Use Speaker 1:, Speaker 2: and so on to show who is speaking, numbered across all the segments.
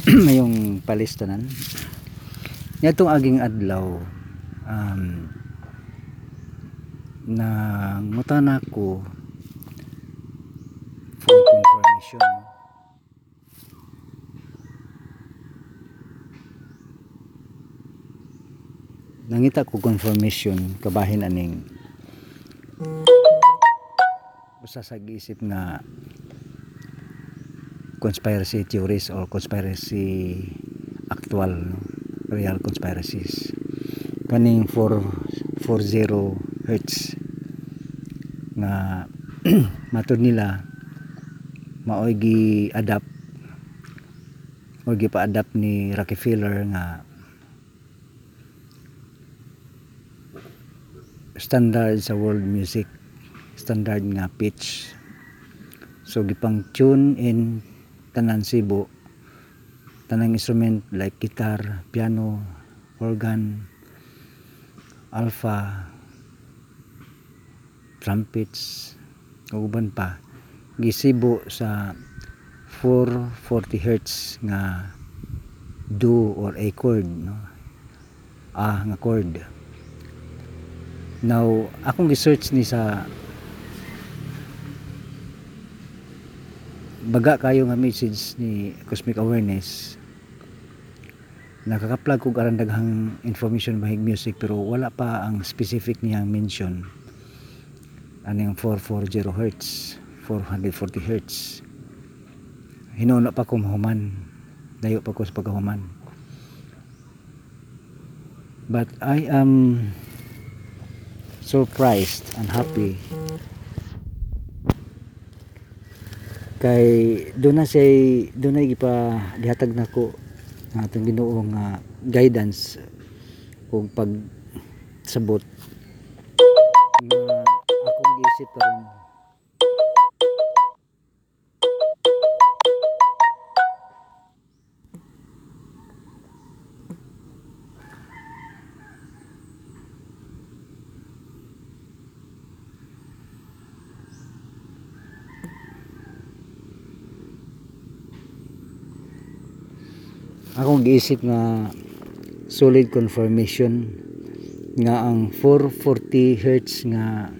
Speaker 1: mayong palistanan. Nitong aging adlaw um, na ngutana ko for confirmation. Nangita ko confirmation kabahin aning. Basta sa isip nga conspiracy theories or conspiracy actual no? real conspiracies kaning 4 40 hertz nga matod nila maoy gi adapt o gi pa-adapt ni Rockefeller nga standard sa world music standard nga pitch so gipang tune in tanan Cebu tanang instrument like guitar, piano, organ, alpha, trumpets, uban pa. Gisibo sa 440 hertz nga do or A chord no? Ah nga chord. Now akong research ni sa baga kayo nga message ni Cosmic Awareness. Nakaka-plug ko aran daghang information bahig music pero wala pa ang specific niyang mention. Aning 440 hertz 440 hertz. Hinuna pa ko mahuman dayo pa ko sa pagkahuman but I am surprised and happy kay doon na siya doon na gipa gihatag nako ang atong Ginoo nga guidance ug pag sabot nga akong giisip karon giisip nga solid confirmation nga ang 440 hertz nga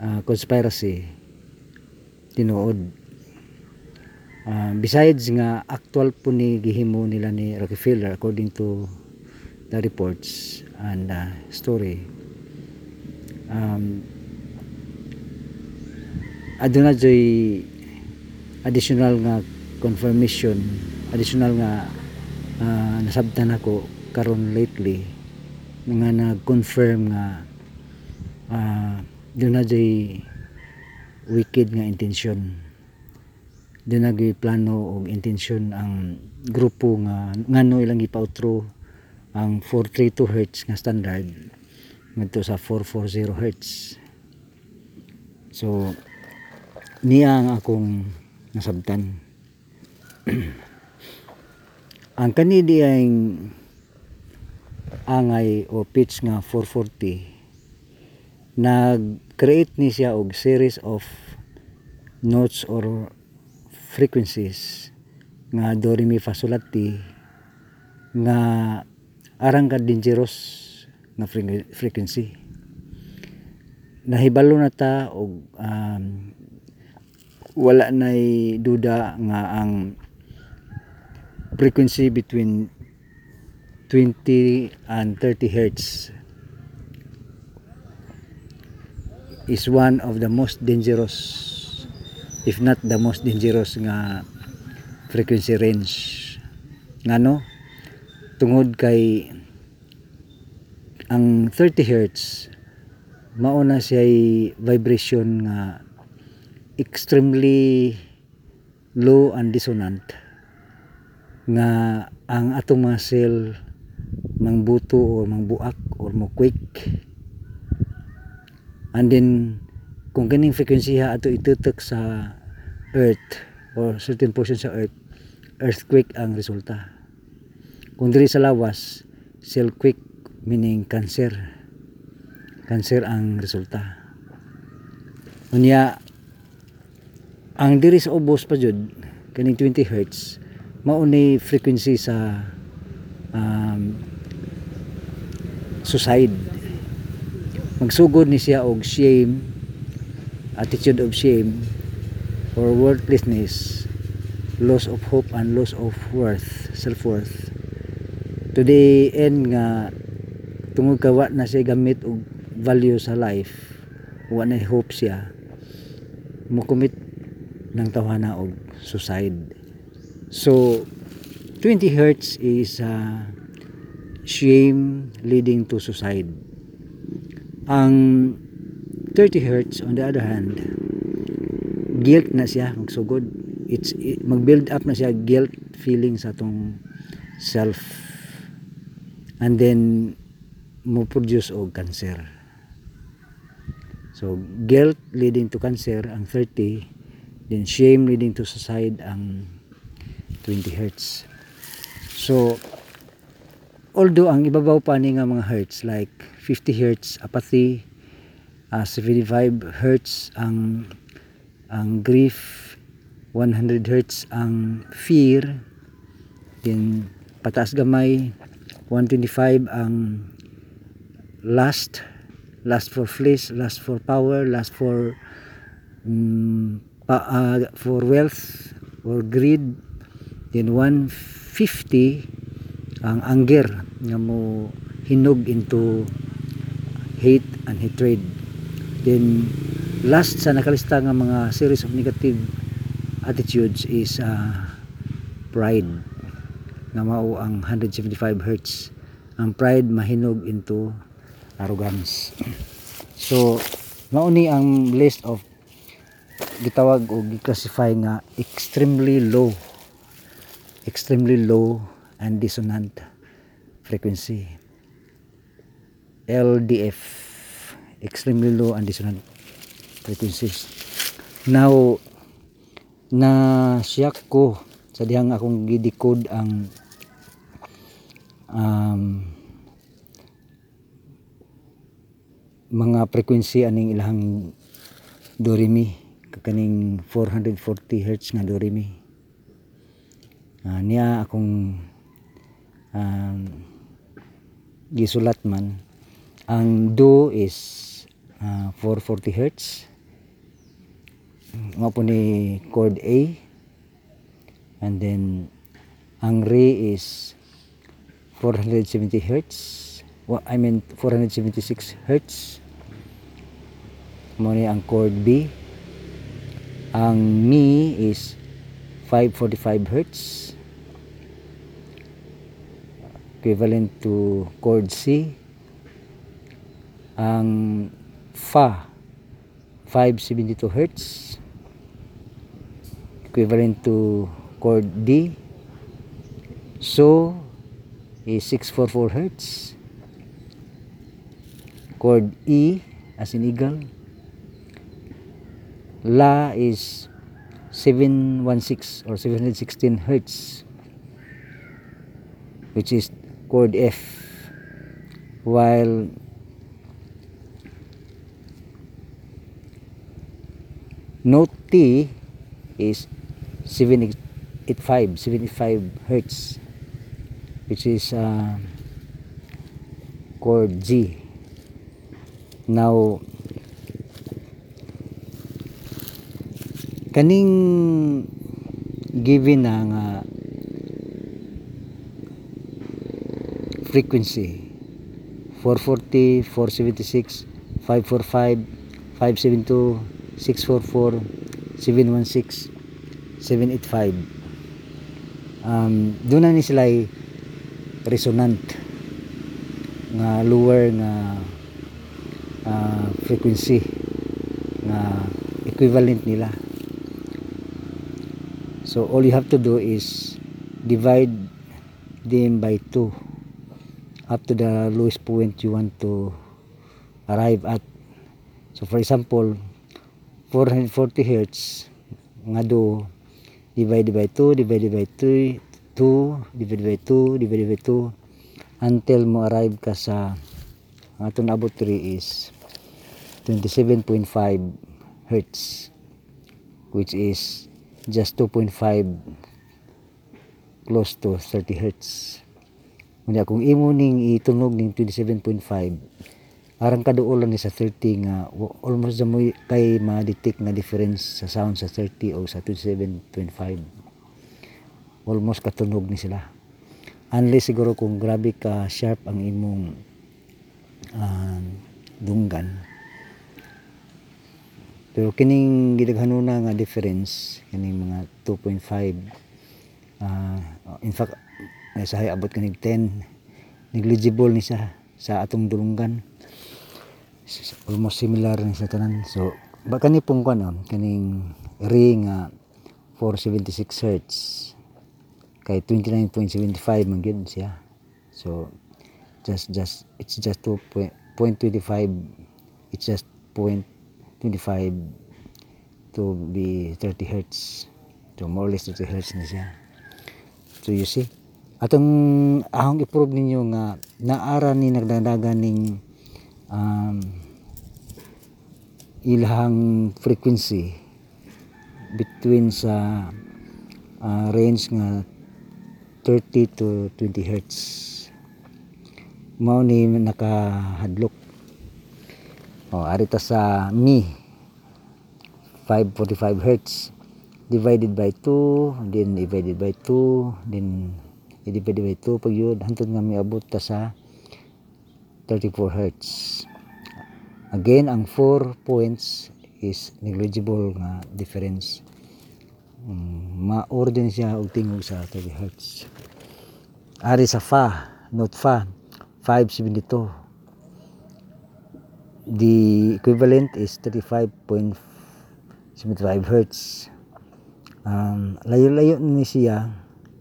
Speaker 1: ah, conspiracy tinuod. Ah, besides nga actual po ni gihimo nila ni Rockefeller according to the reports and uh, story. Um, aduna joy additional nga confirmation additional nga ah, nasabtan ako karon lately nga nag-confirm nga uh, na jay wicked nga intention doon na plano og intensyon ang grupo nga ngano ilang ipautro ang 432 hertz nga standard ngadto sa 440 hertz. So niya ang akong nasabtan ang kanidi ay angay o pitch nga 440 nag-create ni siya og series of notes or frequencies nga do re mi fa sol lat ti nga arang ka dangerous nga fre- frequency. Nahibalo na ta og um, wala nay duda nga ang frequency between 20 and 30 hertz is one of the most dangerous if not the most dangerous nga frequency range. Ngano tungod kay ang 30 hertz mauna siya vibration nga extremely low and dissonant nga ang atong mga cell mangbuto o mangbuak or quick and then kung kaning frequency ha ato itutok sa earth or certain portion sa earth earthquake ang resulta. Kung diri sa lawas cell quick meaning cancer. Cancer ang resulta. Unya ang diri sa ubos pa jud kaning 20 hertz mao ni frequency sa um, suicide. Magsugod ni siya og shame attitude of shame or worthlessness loss of hope and loss of worth self-worth. To the end nga tungod kawa na siya gamit og value sa life wa na hope siya mo commit ng tawana og suicide so 20 hertz is uh, shame leading to suicide. Ang 30 hertz on the other hand guilt na siya magsugod. It's it, mag-build up na siya guilt feeling sa atong self. And then mo produce og cancer. So guilt leading to cancer ang 30 then shame leading to suicide ang 20 hertz. So although ang ibabaw pa ni nga mga hertz like 50 hertz apathy uh, 75 hertz ang ang grief 100 hertz ang fear then pataas gamay 125 ang lust lust for flesh lust for power lust for um, pa, uh, for wealth or greed then 150 ang anger nga mo hinog into hate and hatred. Then last sa nakalista nga mga series of negative attitudes is uh, pride. Nga mao ang 175 hertz. Ang pride mahinog into arrogance. So mao ni ang list of gitawag o giclassify nga extremely low extremely low and dissonant frequency. LDF extremely low and dissonant frequencies. Now na siyak ko sa dihang akong gidecode ang um, mga frequency aning ilahang do re mi kaning 440 hertz nga do re mi uh, niya akong um, gisulat man. Ang do is uh, 440 hertz. Nga po ni chord A. And then ang re is 470 hertz. Well, I mean 476 hertz. Mo ni ang chord B. Ang mi is 545 hertz equivalent to chord C. Ang fa 572 hertz equivalent to chord D. So is 644 hertz. Chord E as in eagle. La is 716 or 716 hertz which is chord F while note T is 785 75 hertz which is uh, chord G. Now kaning given na nga frequency 440 476 545 572 644 716 785 um, doon na ni sila resonant nga lower nga uh, frequency nga equivalent nila so all you have to do is divide them by 2 up to the lowest point you want to arrive at. So for example 440 hertz nga do divided by 2 divided by 3 2 divided by 2 divided by 2 until mo arrive ka sa ang atong abot 3 is 27.5 hertz which is just 2.5 close to 30 hertz. Unya kung imo ning itunog ning 27.5 arang kaduol ni sa 30 nga almost mo'y kay ma-detect nga difference sa sound sa 30 o sa 27.5 almost katunog ni sila. Unless siguro kung grabe ka sharp ang imong um, dunggan pero kining gidaghanuna nga difference kining mga 2.5 ah, in fact nasahay abot kanig 10 negligible ni siya sa atong dulunggan S- almost similar ni sa tanan. So ba kani pong kuno kaning ring nga 476 hertz. Kay 29.75 man gyud siya. So just just it's just 2.25 it's just 0.25 to be 30 hertz. So more or less 30 hertz na siya. So you see atong ahong i-prove ninyo nga naara ni nagdadagan ning um, ilahang frequency between sa ah, range nga 30 to 20 hertz. Mao ni nakahadlok oh ari ta sa mi 545 hertz divided by 2 then divided by 2 then i-divide by 2 pag yun hantod nga miabot ta sa 34 hertz. Again ang 4 points is negligible nga difference. Um, ma-order siya og tingog sa 30 hertz. Ari sa fa note fa 572 the equivalent is 35.75 hertz. Um, layo-layo ni siya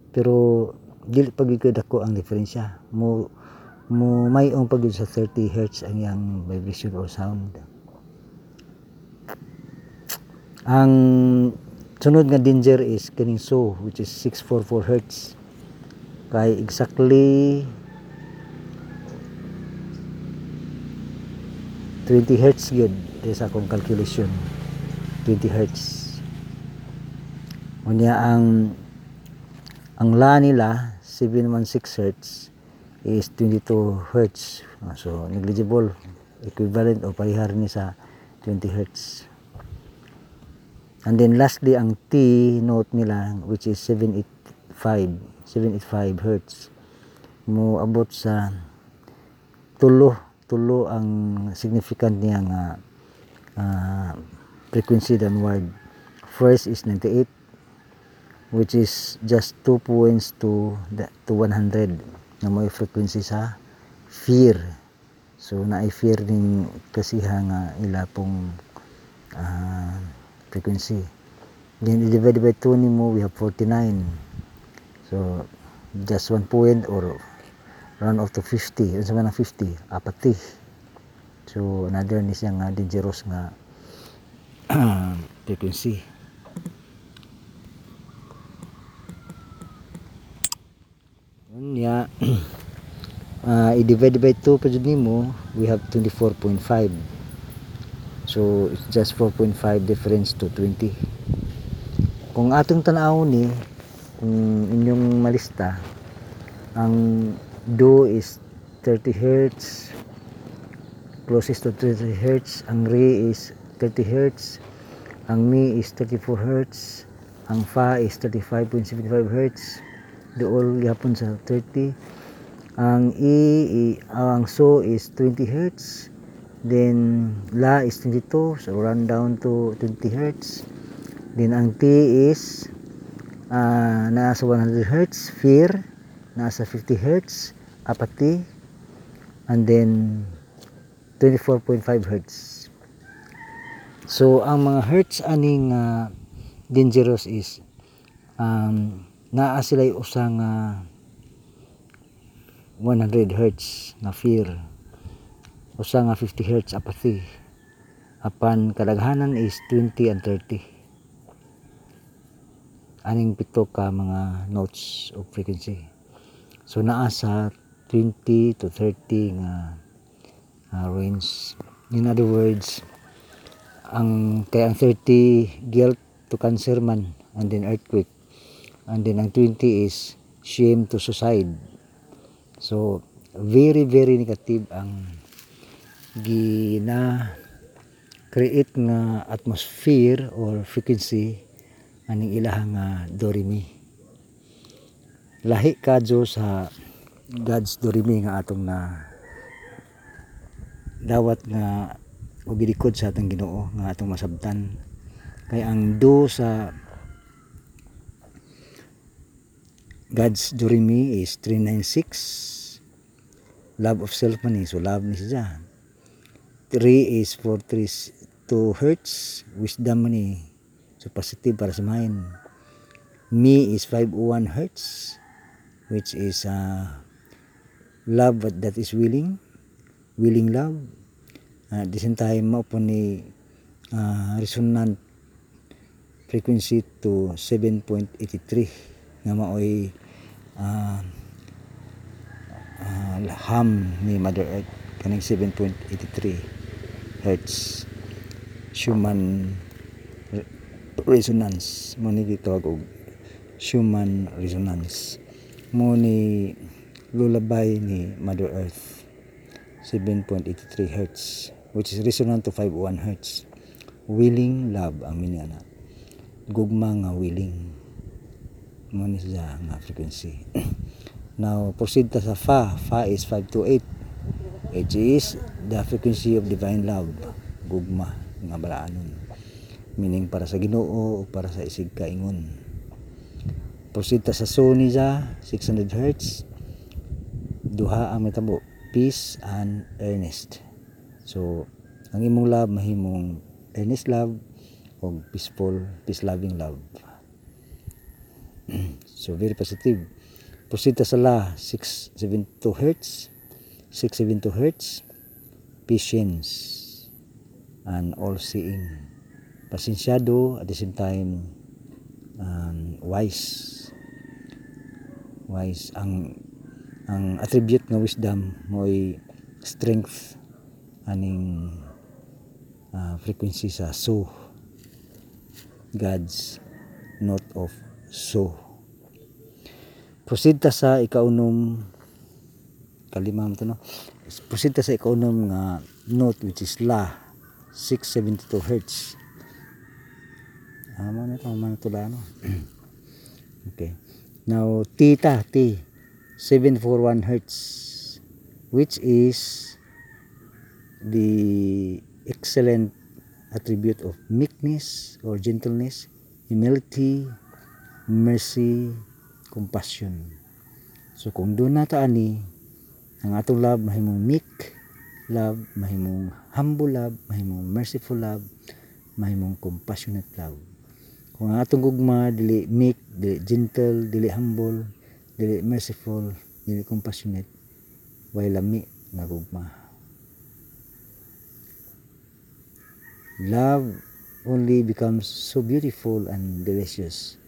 Speaker 1: pero dili pagigid ako ang diferensya. Mo mo may ang pagid sa 30 hertz ang yang vibration or sound. Ang sunod nga danger is kaning so which is 644 hertz. Kay exactly 20 hertz gyud di akong calculation 20 hertz. Unya ang ang la nila 716 hertz is 22 hertz. Ah, so negligible equivalent o parihar ni sa 20 hertz. And then lastly ang T note nila which is 785 785 hertz mo abot sa tulo tulo ang significant niya nga ah, frequency downward first is 98 which is just 2 points to the, to 100 na may frequency sa fear. So na fear ning kasiha nga ila pong ah, frequency. Then i-divide by 2 nimo we have 49 so just 1 point or round off to 50 unsa man ang 50 apati so another ni siya nga dangerous nga frequency Unya, uh, i-divide by 2 pa dyan nimo, we have 24.5. So, it's just 4.5 difference to 20. Kung atong tanaw ni, kung inyong malista, ang do is 30 hertz, closest to 30 hertz, ang re is 30 hertz, ang mi is 34 hertz, ang fa is 35.75 hertz, dool gihapon sa 30 ang e, i- ang so is 20 hertz then la is 22 so run down to 20 hertz. Then ang t is ah, nasa 100 hertz fear nasa 50 hertz apathy and then 24.5 hertz. So ang mga hertz aning ah, dangerous is um, naa sila usa nga 100 hertz na fear. Usa nga 50 hertz apathy apan kadaghanan is 20 and 30 aning pito ka mga notes of frequency so naa sa 20 to 30 nga ah, range in other words ang kay ang 30 guilt to cancer man and then earthquake and then ang 20 is shame to suicide. So very very negative ang gina create nga atmosphere or frequency aning ilahang nga do re mi. Lahi kadyo sa God's do re mi nga atong na dawat nga o gilikod sa atong Ginoo nga atong masabtan. Kay ang do sa God's do re mi is 396 love of self man ni so love ni siya. 3 is 432 hertz. Wisdom man ni so positive para sa mind. Me is 501 hertz which is uh, love that is willing willing love. At the same time mo po ni uh, resonant frequency to 7.83 nga maoy uh, uh, ham ni Mother Earth kaning 7.83 hertz. Human re- resonance mo ni gitawag og human resonance mo ni lullaby ni Mother Earth 7.83 hertz which is resonant to 51 hertz. Willing love ang meaning ana. Gugma nga willing. Mo ni siya nga frequency. Now proceed ta sa fa. Fa is 528 which is the frequency of divine love. Gugma nga balaanon meaning para sa Ginoo o para sa isig kaingon proceed ta sa so ni siya 600 hertz. Duha ang mitabo peace and earnest. So ang imong love mahimong earnest love o peaceful peace loving love. So very positive. Proceed ta sa la 672 hertz 672 hertz patience and all seeing pasensyado at the same time um, wise. Wise. Ang ang attribute ng wisdom mo'y strength aning uh, frequency sa so God's note of so proceed ta sa ikaunom kalima mo to no? Proceed ta sa ikaunom nga note which is la 672 hertz amo na ito man tula no? Okay. Now tita t 741 hertz which is the excellent attribute of meekness or gentleness humility mercy compassion. So kung doon na ta ani ang atong love mahimong meek love mahimong humble love mahimong merciful love mahimong compassionate love kung ang atong gugma dili meek dili gentle dili humble dili merciful dili compassionate way lami nga gugma. Love only becomes so beautiful and delicious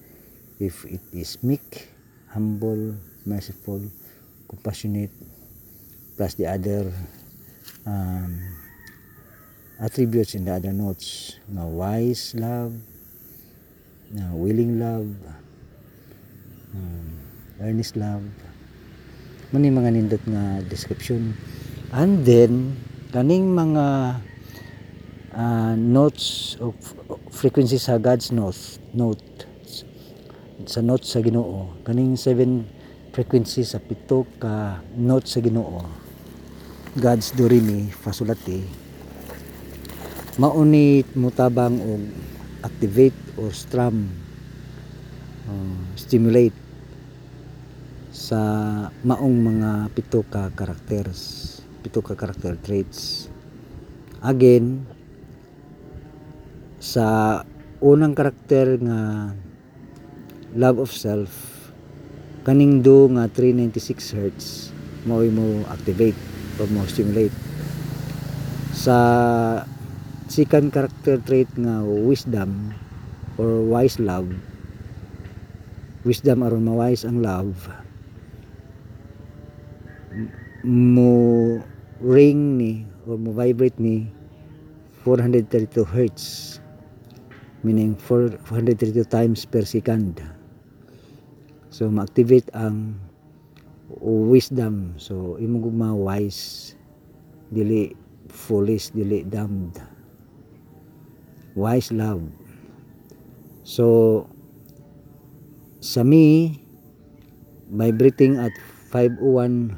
Speaker 1: if it is meek humble merciful compassionate plus the other um, attributes in the other notes. Na wise love na willing love. Um, earnest love. Mani mga nindot nga description? And then kaning mga uh, notes of frequency sa God's note note sa note sa Ginoo. Kaning seven frequency sa pito ka note sa Ginoo. God's do re mi fa sol la ti mauni mutabang og activate or strum uh, stimulate sa maong mga pito ka characters pito ka character traits. Again sa unang karakter nga love of self kaning do nga 396 hertz mo mo activate o mo stimulate. Sa second character trait nga wisdom or wise love wisdom aron mawise ang love mo ring ni or mo vibrate ni 432 hertz meaning 432 times per second So ma-activate ang wisdom. So imo gugma wise dili foolish dili damned. Wise love. So sa me vibrating at 501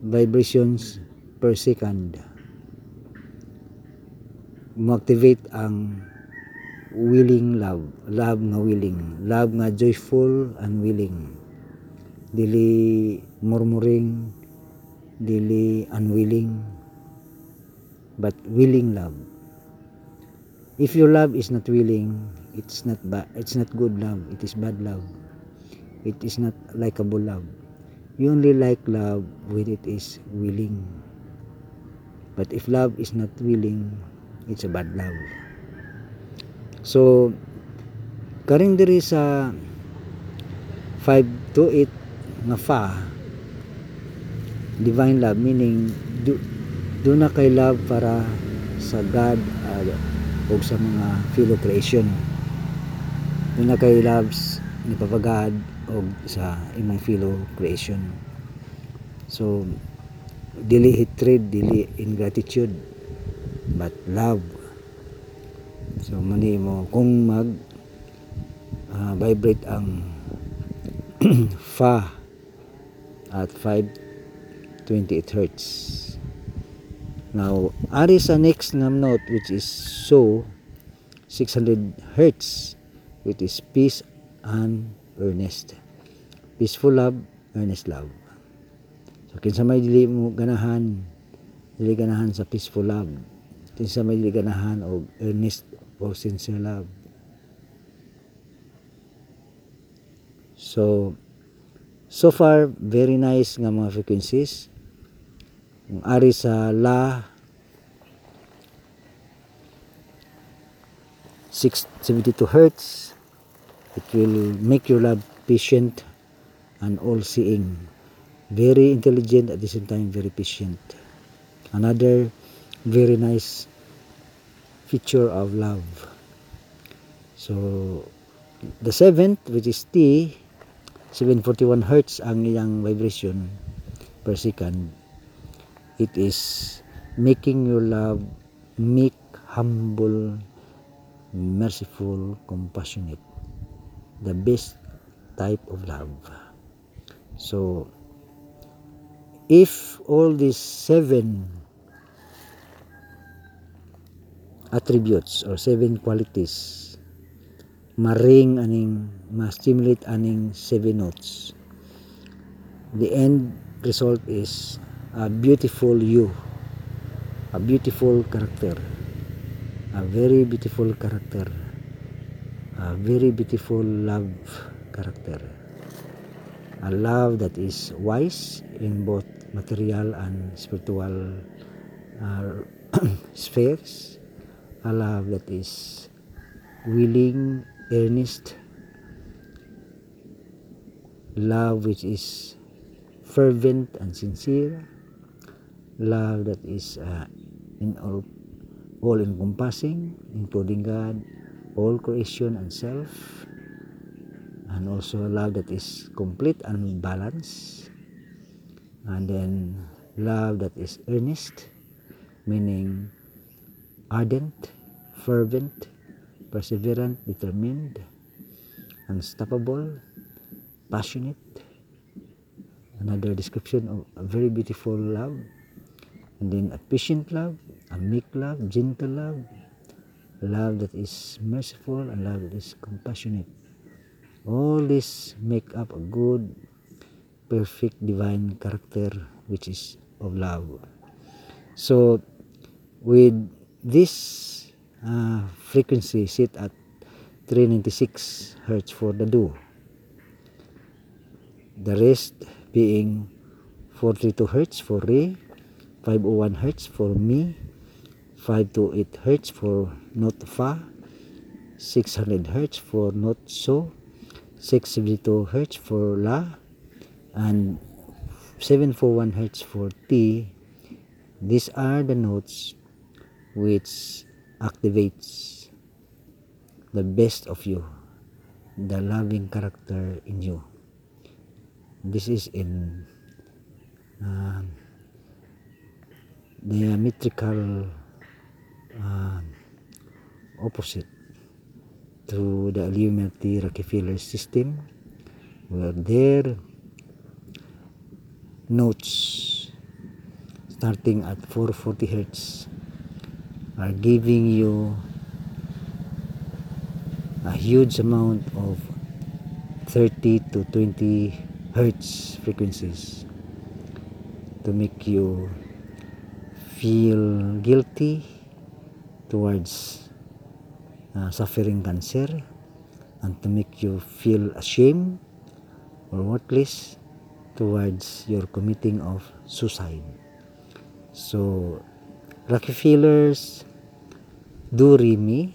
Speaker 1: vibrations per second mo-activate ang willing love. Love nga willing. Love nga joyful and willing. Dili murmuring dili unwilling but willing love if your love is not willing it's not ba it's not good love it is bad love. It is not likable love. You only like love when it is willing. But if love is not willing it's a bad love. So karing diri sa 5 to 8 nga fa divine love meaning do, do na kay love para sa God o sa mga fellow creation na kay loves ni Papa God o sa imong fellow creation so dili hatred dili ingratitude but love. So mani mo kung mag uh, vibrate ang fa at 528 hertz now ari sa next na note which is so 600 hertz which is peace and earnest. Peaceful love earnest love. So kinsa may dili mo ganahan dili ganahan sa peaceful love. Kinsa may dili ganahan og earnest o sincere love. So so far very nice nga mga frequencies kung ari sa la 672 hertz it will make your love patient and all-seeing very intelligent at the same time very patient. Another very nice feature of love so the seventh which is T 741 hertz ang iyang vibration per second it is making your love meek humble merciful compassionate. The best type of love. So if all these seven attributes or seven qualities maring aning ma-stimulate aning seven notes the end result is a beautiful you. A beautiful character. A very beautiful character. A very beautiful love character. A love that is wise in both material and spiritual uh, spheres. A love that is willing earnest. Love which is fervent and sincere love that is uh, in all all encompassing including God all creation and self and also love that is complete and balanced. And then love that is earnest meaning ardent fervent perseverant determined unstoppable passionate. Another description of a very beautiful love and then a patient love a meek love gentle love love that is merciful and love that is compassionate. All this make up a good perfect divine character which is of love. So with this uh, frequency set at 396 hertz for the do the rest being 42 hertz for re 501 hertz for me 528 hertz for note fa 600 hertz for note so 672 hertz for la and 741 hertz for t. These are the notes which activates the best of you the loving character in you. This is in uh, diametrical uh, opposite to the Illuminati Rockefeller system where their notes starting at 440 hertz are giving you a huge amount of 30 to 20 hertz frequencies to make you feel guilty towards uh, suffering cancer and to make you feel ashamed or worthless towards your committing of suicide. So Rockefeller's do re mi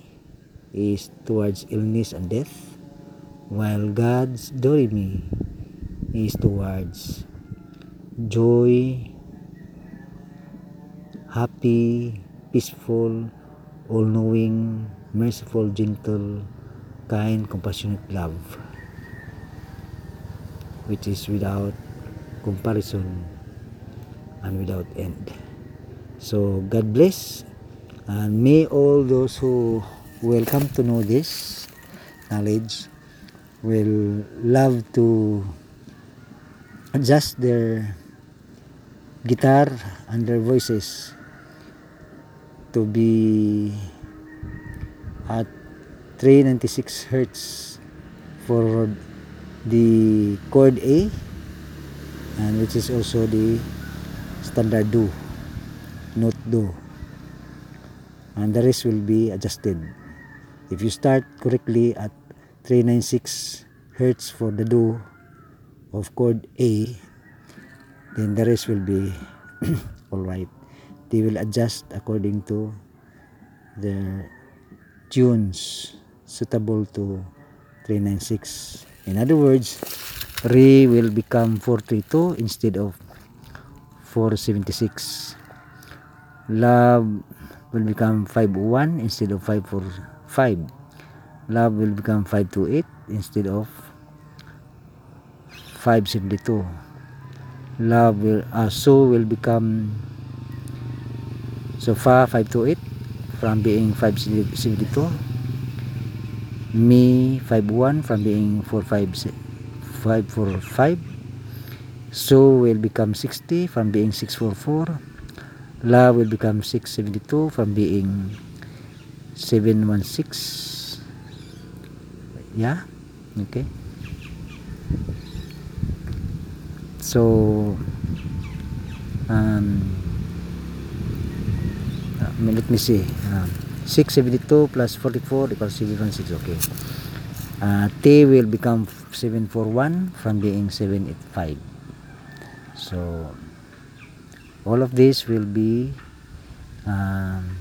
Speaker 1: is towards illness and death, while God's do is towards joy, happy, peaceful, all-knowing, merciful, gentle, kind, compassionate love, which is without comparison and without end. So God bless and may all those who will come to know this knowledge will love to adjust their guitar and their voices to be at 396 hertz for the chord A and which is also the standard do note do. And the rest will be adjusted. If you start correctly at 396 hertz for the do of chord A then the rest will be all right they will adjust according to the tunes suitable to 396 in other words re will become 432 instead of 476 love will become 501 instead of 545 love will become 528 instead of 572 love will uh, so will become so fa 528 from being 572 me 51 from being 45 545 so will become 60 from being 644 love will become 672 from being 716 yeah okay. So um let me see. Um, 672 plus 44 equals 716 okay. Uh, T will become 741 from being 785 so all of this will be um,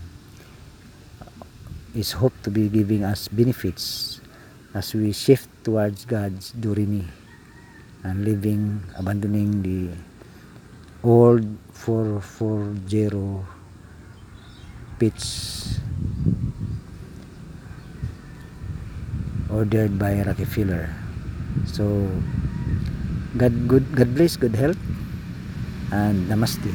Speaker 1: is hope to be giving us benefits as we shift towards God's Durimi and living abandoning the old 440 pitch ordered by Rockefeller so God good God bless good health and namaste